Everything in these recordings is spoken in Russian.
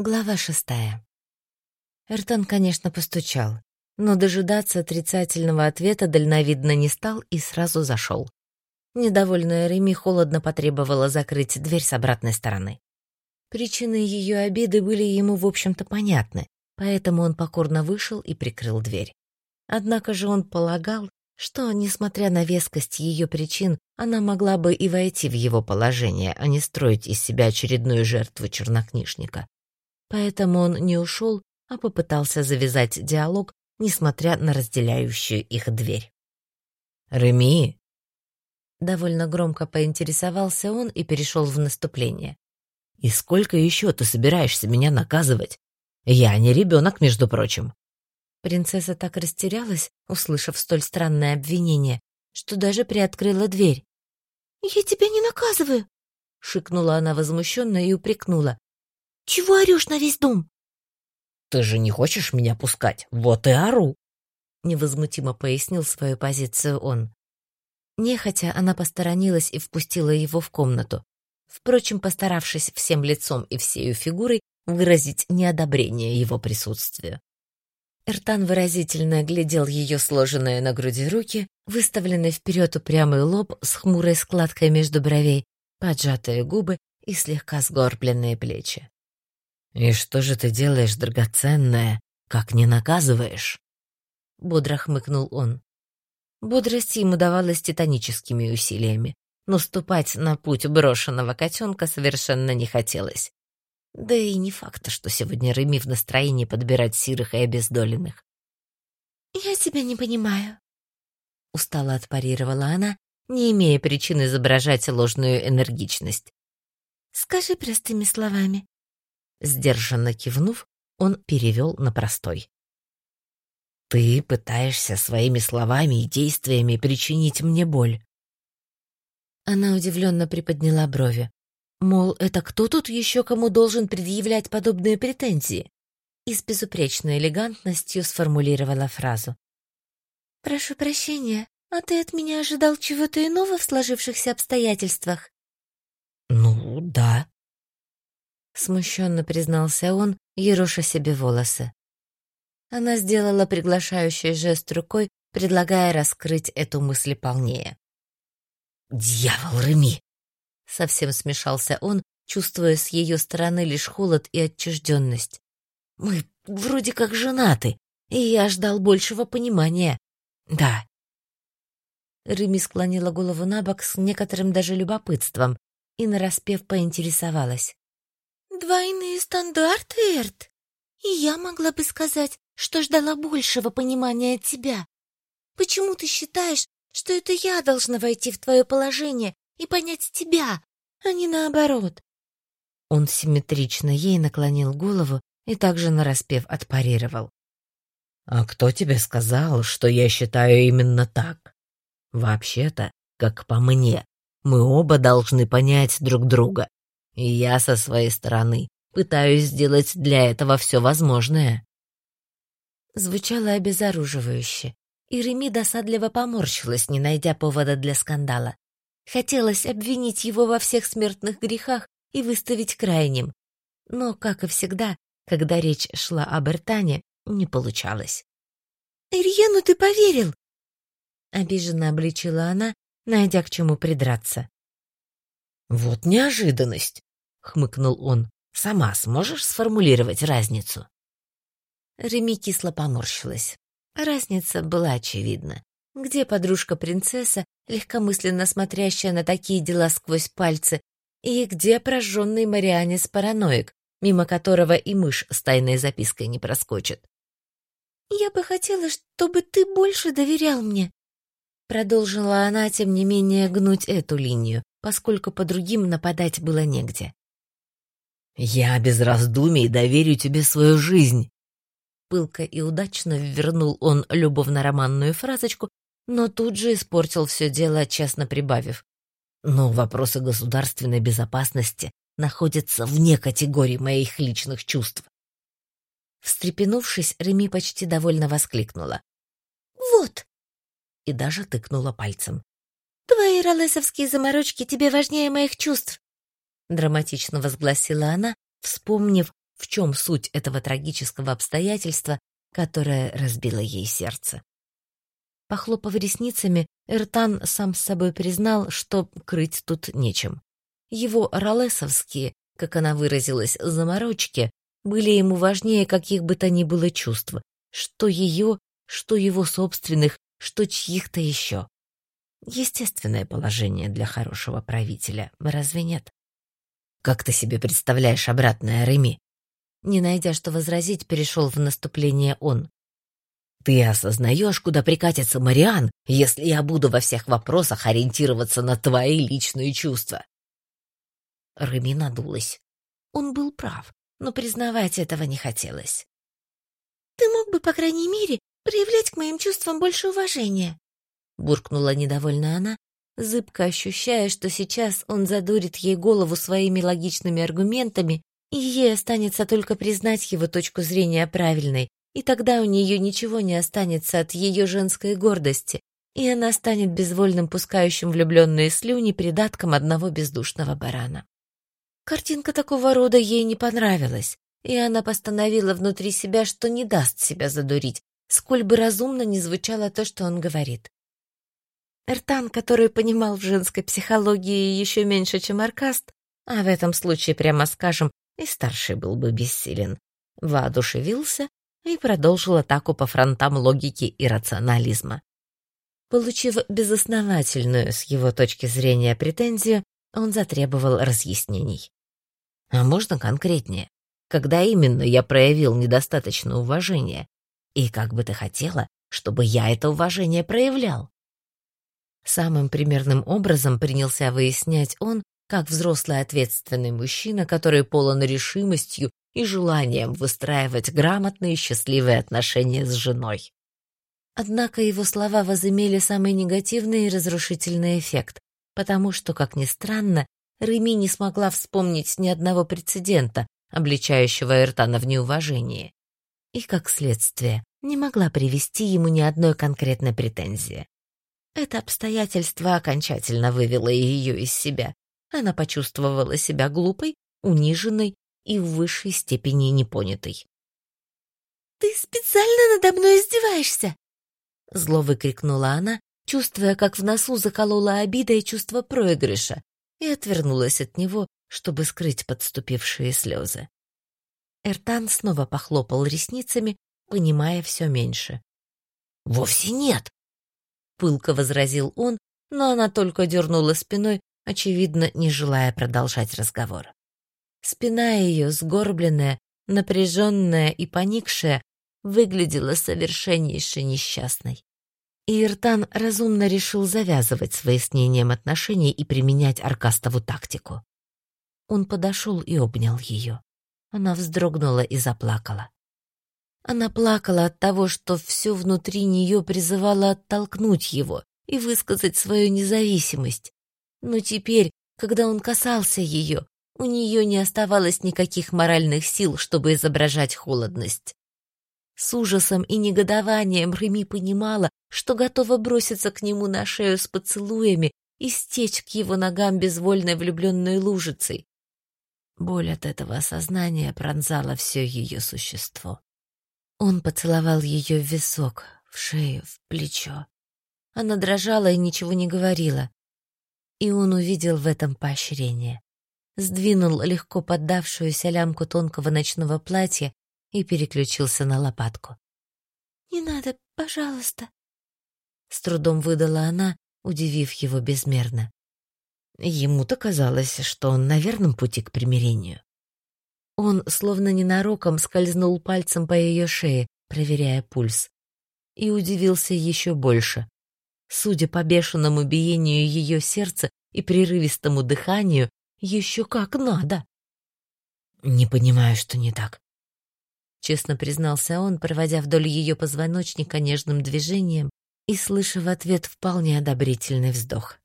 Глава шестая. Эртон, конечно, постучал, но дожидаться отрицательного ответа дальновидно не стал и сразу зашел. Недовольная Реми холодно потребовала закрыть дверь с обратной стороны. Причины ее обиды были ему, в общем-то, понятны, поэтому он покорно вышел и прикрыл дверь. Однако же он полагал, что, несмотря на вескость ее причин, она могла бы и войти в его положение, а не строить из себя очередную жертву чернокнижника. Поэтому он не ушел, а попытался завязать диалог, несмотря на разделяющую их дверь. «Реми!» Довольно громко поинтересовался он и перешел в наступление. «И сколько еще ты собираешься меня наказывать? Я не ребенок, между прочим». Принцесса так растерялась, услышав столь странное обвинение, что даже приоткрыла дверь. «Я тебя не наказываю!» — шикнула она возмущенно и упрекнула. Чего орешь на весь дом?» «Ты же не хочешь меня пускать, вот и ору!» Невозмутимо пояснил свою позицию он. Нехотя она посторонилась и впустила его в комнату, впрочем, постаравшись всем лицом и всею фигурой выразить неодобрение его присутствию. Эртан выразительно глядел ее сложенные на груди руки, выставленный вперед упрямый лоб с хмурой складкой между бровей, поджатые губы и слегка сгорбленные плечи. «И что же ты делаешь, драгоценная, как не наказываешь?» Бодро хмыкнул он. Бодрость ему давалась титаническими усилиями, но ступать на путь брошенного котенка совершенно не хотелось. Да и не факт, что сегодня Реми в настроении подбирать сирых и обездоленных. «Я тебя не понимаю», — устало отпарировала она, не имея причин изображать ложную энергичность. «Скажи простыми словами, Сдержанно кивнув, он перевел на простой. «Ты пытаешься своими словами и действиями причинить мне боль». Она удивленно приподняла брови. Мол, это кто тут еще кому должен предъявлять подобные претензии? И с безупречной элегантностью сформулировала фразу. «Прошу прощения, а ты от меня ожидал чего-то иного в сложившихся обстоятельствах?» «Ну, да», смущенно признался он, ероша себе волосы. Она сделала приглашающий жест рукой, предлагая раскрыть эту мысль полнее. «Дьявол, Реми!» Совсем смешался он, чувствуя с ее стороны лишь холод и отчужденность. «Мы вроде как женаты, и я ждал большего понимания. Да». Реми склонила голову на бок с некоторым даже любопытством и нараспев поинтересовалась. Двойные стандарты, Эрт. И я могла бы сказать, что ждала большего понимания от тебя. Почему ты считаешь, что это я должна войти в твое положение и понять тебя, а не наоборот? Он симметрично ей наклонил голову и также нараспев отпарировал. «А кто тебе сказал, что я считаю именно так? Вообще-то, как по мне, мы оба должны понять друг друга. И я со своей стороны пытаюсь сделать для этого все возможное. Звучало обезоруживающе, и Реми досадливо поморщилась, не найдя повода для скандала. Хотелось обвинить его во всех смертных грехах и выставить крайним. Но, как и всегда, когда речь шла об Эртане, не получалось. «Ирьену ты поверил!» Обиженно обличила она, найдя к чему придраться. «Вот неожиданность!» Хмыкнул он. Сама сможешь сформулировать разницу? Реми кисло поморщилась. Разница была очевидна. Где подружка-принцесса, легкомысленно смотрящая на такие дела сквозь пальцы, и где прожженный Марианец-параноик, мимо которого и мышь с тайной запиской не проскочит? «Я бы хотела, чтобы ты больше доверял мне», продолжила она, тем не менее, гнуть эту линию, поскольку по другим нападать было негде. «Я без раздумий доверю тебе свою жизнь!» Пылко и удачно вернул он любовно-романную фразочку, но тут же испортил все дело, честно прибавив. «Но вопросы государственной безопасности находятся вне категории моих личных чувств». Встрепенувшись, Реми почти довольно воскликнула. «Вот!» и даже тыкнула пальцем. «Твои ролесовские заморочки тебе важнее моих чувств. — драматично возгласила она, вспомнив, в чем суть этого трагического обстоятельства, которое разбило ей сердце. Похлопав ресницами, Эртан сам с собой признал, что крыть тут нечем. Его ролесовские, как она выразилась, заморочки были ему важнее каких бы то ни было чувств, что ее, что его собственных, что чьих-то еще. Естественное положение для хорошего правителя, разве нет? Как ты себе представляешь обратное Реми? Не найдя что возразить, перешел в наступление он. Ты осознаешь, куда прикатится Мариан, если я буду во всех вопросах ориентироваться на твои личные чувства? Реми надулась. Он был прав, но признавать этого не хотелось. «Ты мог бы, по крайней мере, проявлять к моим чувствам больше уважения», буркнула недовольно она, зыбко ощущая, что сейчас он задурит ей голову своими логичными аргументами, и ей останется только признать его точку зрения правильной, и тогда у нее ничего не останется от ее женской гордости, и она станет безвольным пускающим влюбленные слюни придатком одного бездушного барана. Картинка такого рода ей не понравилась, и она постановила внутри себя, что не даст себя задурить, сколь бы разумно ни звучало то, что он говорит. Эртан, который понимал в женской психологии еще меньше, чем Аркаст, а в этом случае, прямо скажем, и старший был бы бессилен, воодушевился и продолжил атаку по фронтам логики и рационализма. Получив безосновательную с его точки зрения претензию, он затребовал разъяснений. А можно конкретнее? Когда именно я проявил недостаточное уважение? И как бы ты хотела, чтобы я это уважение проявлял? Самым примерным образом принялся выяснять он, как взрослый ответственный мужчина, который полон решимостью и желанием выстраивать грамотные счастливые отношения с женой. Однако его слова возымели самый негативный и разрушительный эффект, потому что, как ни странно, Реми не смогла вспомнить ни одного прецедента, обличающего Эртана в неуважении. И, как следствие, не могла привести ему ни одной конкретной претензии. Это обстоятельство окончательно вывело ее из себя. Она почувствовала себя глупой, униженной и в высшей степени непонятой. «Ты специально надо мной издеваешься!» Зло выкрикнула она, чувствуя, как в носу заколола обида и чувство проигрыша, и отвернулась от него, чтобы скрыть подступившие слезы. Эртан снова похлопал ресницами, понимая все меньше. «Вовсе нет!» — пылко возразил он, но она только дернула спиной, очевидно, не желая продолжать разговор. Спина ее, сгорбленная, напряженная и поникшая, выглядела совершеннейше несчастной и Иртан разумно решил завязывать с выяснением отношений и применять Аркастову тактику. Он подошел и обнял ее. Она вздрогнула и заплакала. Она плакала от того, что все внутри нее призывало оттолкнуть его и высказать свою независимость. Но теперь, когда он касался ее, у нее не оставалось никаких моральных сил, чтобы изображать холодность. С ужасом и негодованием Реми понимала, что готова броситься к нему на шею с поцелуями и стечь к его ногам безвольной влюбленной лужицей. Боль от этого осознания пронзала все ее существо. Он поцеловал ее в висок, в шею, в плечо. Она дрожала и ничего не говорила. И он увидел в этом поощрение. Сдвинул легко поддавшуюся лямку тонкого ночного платья и переключился на лопатку. «Не надо, пожалуйста», — с трудом выдала она, удивив его безмерно. Ему-то казалось, что он на верном пути к примирению. Он, словно ненароком, скользнул пальцем по ее шее, проверяя пульс, и удивился еще больше. Судя по бешеному биению ее сердца и прерывистому дыханию, еще как надо. «Не понимаю, что не так», — честно признался он, проводя вдоль ее позвоночника нежным движением и слыша в ответ вполне одобрительный вздох.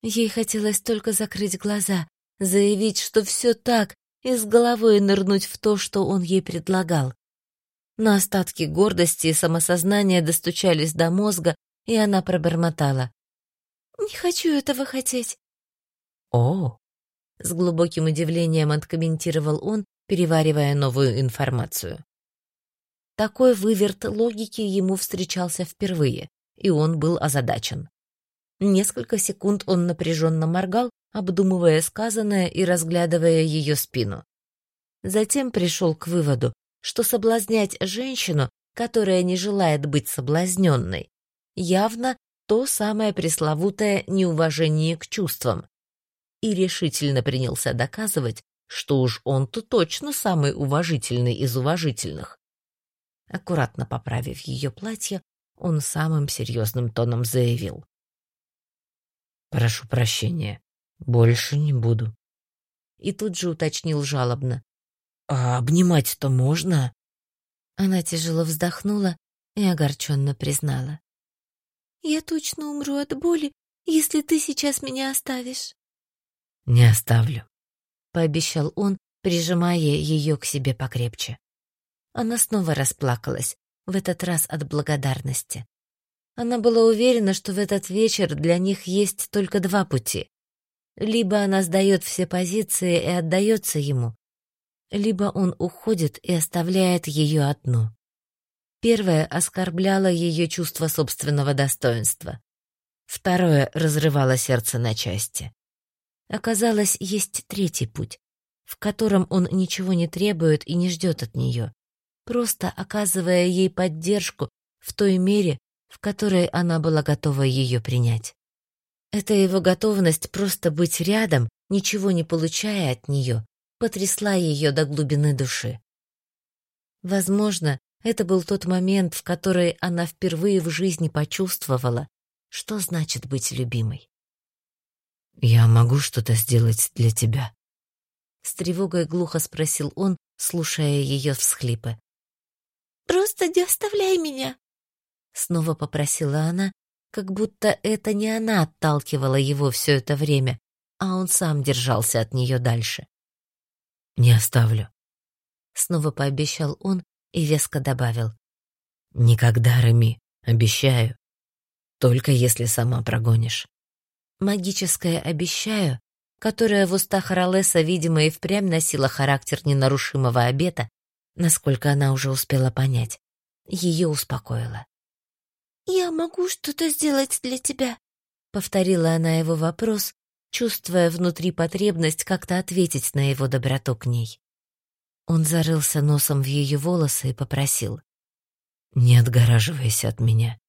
Ей хотелось только закрыть глаза, заявить, что все так, и с головой нырнуть в то, что он ей предлагал. Но остатки гордости и самосознания достучались до мозга, и она пробормотала. «Не хочу этого хотеть». «О!» — с глубоким удивлением откомментировал он, переваривая новую информацию. Такой выверт логики ему встречался впервые, и он был озадачен. Несколько секунд он напряженно моргал, обдумывая сказанное и разглядывая ее спину. Затем пришел к выводу, что соблазнять женщину, которая не желает быть соблазненной, явно то самое пресловутое неуважение к чувствам. И решительно принялся доказывать, что уж он-то точно самый уважительный из уважительных. Аккуратно поправив ее платье, он самым серьезным тоном заявил. «Прошу прощения, больше не буду». И тут же уточнил жалобно. «А обнимать-то можно?» Она тяжело вздохнула и огорченно признала. «Я точно умру от боли, если ты сейчас меня оставишь». «Не оставлю», — пообещал он, прижимая ее к себе покрепче. Она снова расплакалась, в этот раз от благодарности. Она была уверена, что в этот вечер для них есть только два пути. Либо она сдает все позиции и отдается ему, либо он уходит и оставляет ее одну. Первое оскорбляло ее чувство собственного достоинства. Второе разрывало сердце на части. Оказалось, есть третий путь, в котором он ничего не требует и не ждет от нее, просто оказывая ей поддержку в той мере, в которой она была готова ее принять. Эта его готовность просто быть рядом, ничего не получая от нее, потрясла ее до глубины души. Возможно, это был тот момент, в который она впервые в жизни почувствовала, что значит быть любимой. «Я могу что-то сделать для тебя?» С тревогой глухо спросил он, слушая ее всхлипы. «Просто не оставляй меня!» Снова попросила она, как будто это не она отталкивала его все это время, а он сам держался от нее дальше. «Не оставлю», — снова пообещал он и веско добавил. «Никогда, Реми, обещаю. Только если сама прогонишь». Магическое «обещаю», которое в устах Ролеса, видимо, и впрямь носило характер ненарушимого обета, насколько она уже успела понять, ее успокоило. «Я могу что-то сделать для тебя», — повторила она его вопрос, чувствуя внутри потребность как-то ответить на его доброту к ней. Он зарылся носом в ее волосы и попросил. «Не отгораживайся от меня,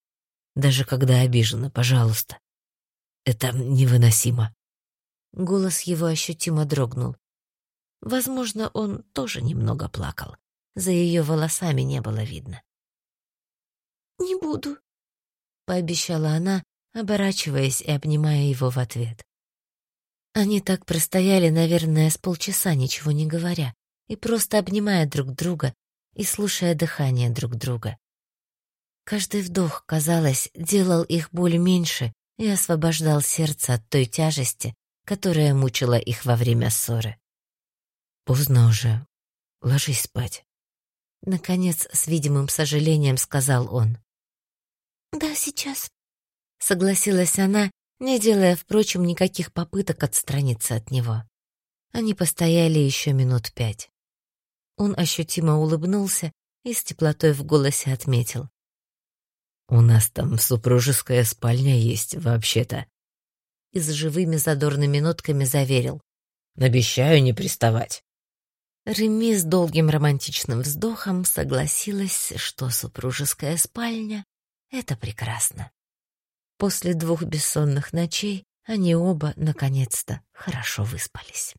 даже когда обижена, пожалуйста. Это невыносимо». Голос его ощутимо дрогнул. Возможно, он тоже немного плакал. За ее волосами не было видно. «Не буду», — пообещала она, оборачиваясь и обнимая его в ответ. Они так простояли, наверное, с полчаса, ничего не говоря, и просто обнимая друг друга и слушая дыхание друг друга. Каждый вдох, казалось, делал их боль меньше и освобождал сердце от той тяжести, которая мучила их во время ссоры. «Поздно уже. Ложись спать». Наконец, с видимым сожалением сказал он. «Да, сейчас», — согласилась она не делая, впрочем, никаких попыток отстраниться от него. Они постояли еще минут пять. Он ощутимо улыбнулся и с теплотой в голосе отметил. «У нас там супружеская спальня есть, вообще-то». И с живыми задорными нотками заверил. «Обещаю не приставать». Реми с долгим романтичным вздохом согласилась, что супружеская спальня — это прекрасно. После двух бессонных ночей они оба, наконец-то, хорошо выспались.